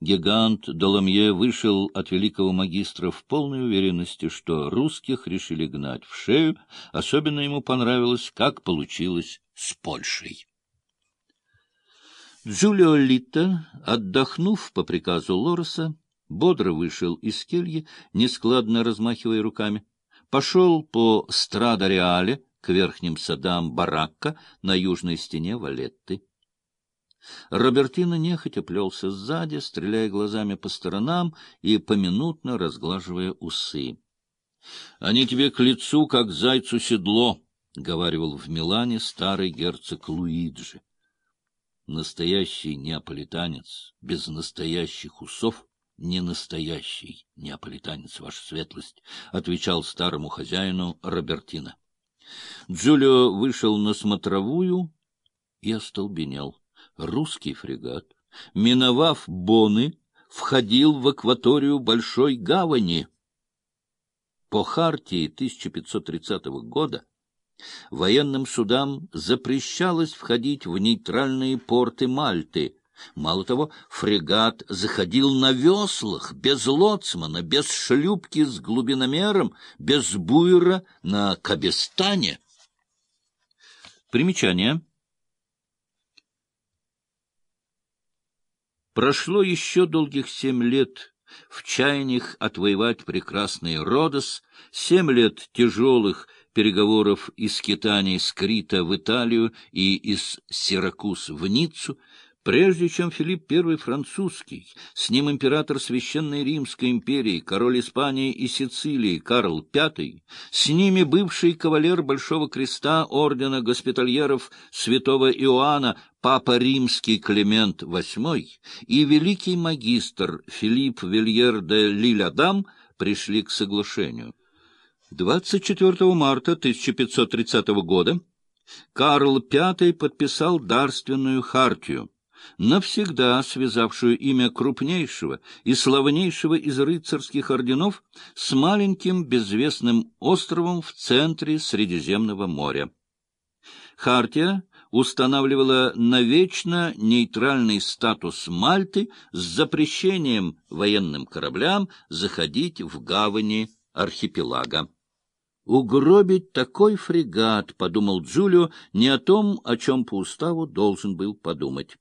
Гигант Доломье вышел от великого магистра в полной уверенности, что русских решили гнать в шею. Особенно ему понравилось, как получилось с Польшей. Джулио Литта, отдохнув по приказу Лореса, бодро вышел из кельи, нескладно размахивая руками, пошел по Страдо-Реале к верхним садам баракка на южной стене Валетты. Робертино нехотя плелся сзади, стреляя глазами по сторонам и поминутно разглаживая усы. — Они тебе к лицу, как зайцу седло, — говаривал в Милане старый герцог Луиджи. Настоящий неаполитанец без настоящих усов — не настоящий неаполитанец, ваша светлость, — отвечал старому хозяину Робертино. Джулио вышел на смотровую и остолбенел русский фрегат, миновав Боны, входил в акваторию Большой Гавани. По хартии 1530 года военным судам запрещалось входить в нейтральные порты Мальты. Мало того, фрегат заходил на веслах, без лоцмана, без шлюпки с глубиномером, без буйра на Кабестане. Примечание. Прошло еще долгих семь лет. В чаяниях отвоевать прекрасный Родос, семь лет тяжелых переговоров из Китании с Крита в Италию и из Сиракуз в Ниццу, Прежде чем Филипп I французский, с ним император Священной Римской империи, король Испании и Сицилии Карл V, с ними бывший кавалер Большого Креста ордена госпитальеров святого Иоанна, папа римский Климент VIII и великий магистр Филипп Вильер де Лилядам пришли к соглашению. 24 марта 1530 года Карл V подписал дарственную хартию, навсегда связавшую имя крупнейшего и славнейшего из рыцарских орденов с маленьким безвестным островом в центре Средиземного моря. Хартия устанавливала навечно нейтральный статус Мальты с запрещением военным кораблям заходить в гавани архипелага. «Угробить такой фрегат», — подумал Джулио, — не о том, о чем по уставу должен был подумать.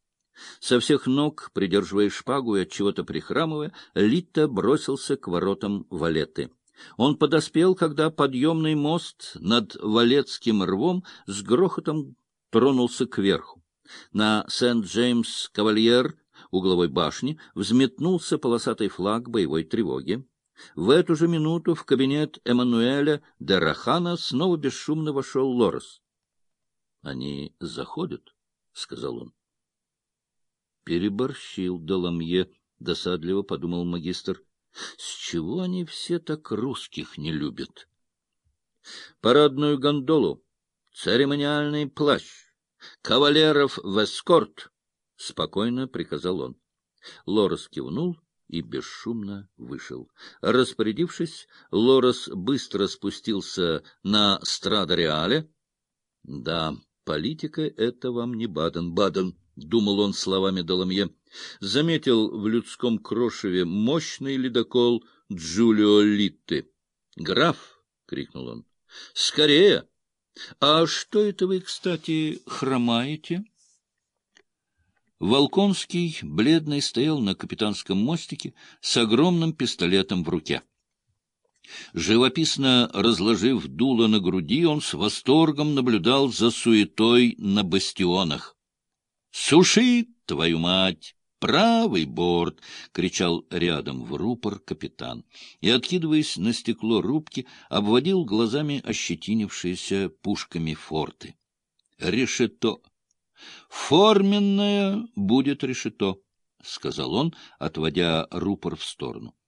Со всех ног, придерживая шпагу и от чего-то прихрамывая, Литта бросился к воротам Валеты. Он подоспел, когда подъемный мост над Валетским рвом с грохотом тронулся кверху. На Сент-Джеймс-Кавальер угловой башни взметнулся полосатый флаг боевой тревоги. В эту же минуту в кабинет Эммануэля де Рахана снова бесшумно вошел Лорес. — Они заходят, — сказал он. Переборщил Доломье, — досадливо подумал магистр. С чего они все так русских не любят? Парадную гондолу, церемониальный плащ, кавалеров в эскорт, — спокойно приказал он. Лорес кивнул и бесшумно вышел. Распорядившись, Лорес быстро спустился на Страдо-Реале. Да, политика — это вам не Баден-Баден. — думал он словами Доломье. Заметил в людском крошеве мощный ледокол Джулио Литты. — Граф! — крикнул он. — Скорее! А что это вы, кстати, хромаете? Волконский, бледный, стоял на капитанском мостике с огромным пистолетом в руке. Живописно разложив дуло на груди, он с восторгом наблюдал за суетой на бастионах. «Суши, твою мать! Правый борт!» — кричал рядом в рупор капитан. И, откидываясь на стекло рубки, обводил глазами ощетинившиеся пушками форты. «Решето! Форменное будет решето!» — сказал он, отводя рупор в сторону. —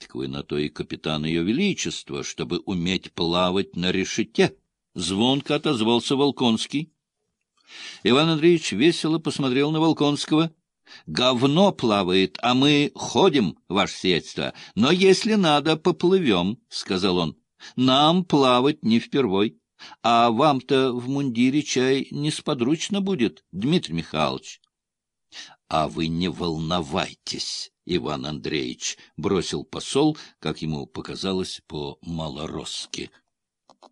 Так вы на то и капитан ее величества, чтобы уметь плавать на решете! — звонко отозвался Волконский. Иван Андреевич весело посмотрел на Волконского. — Говно плавает, а мы ходим, ваше сиятельство. Но если надо, поплывем, — сказал он. — Нам плавать не впервой. А вам-то в мундире чай несподручно будет, Дмитрий Михайлович. — А вы не волновайтесь, Иван Андреевич, — бросил посол, как ему показалось по-малоросски.